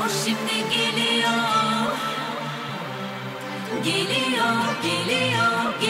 O şimdi geliyor. Geliyor, geliyor, geliyor.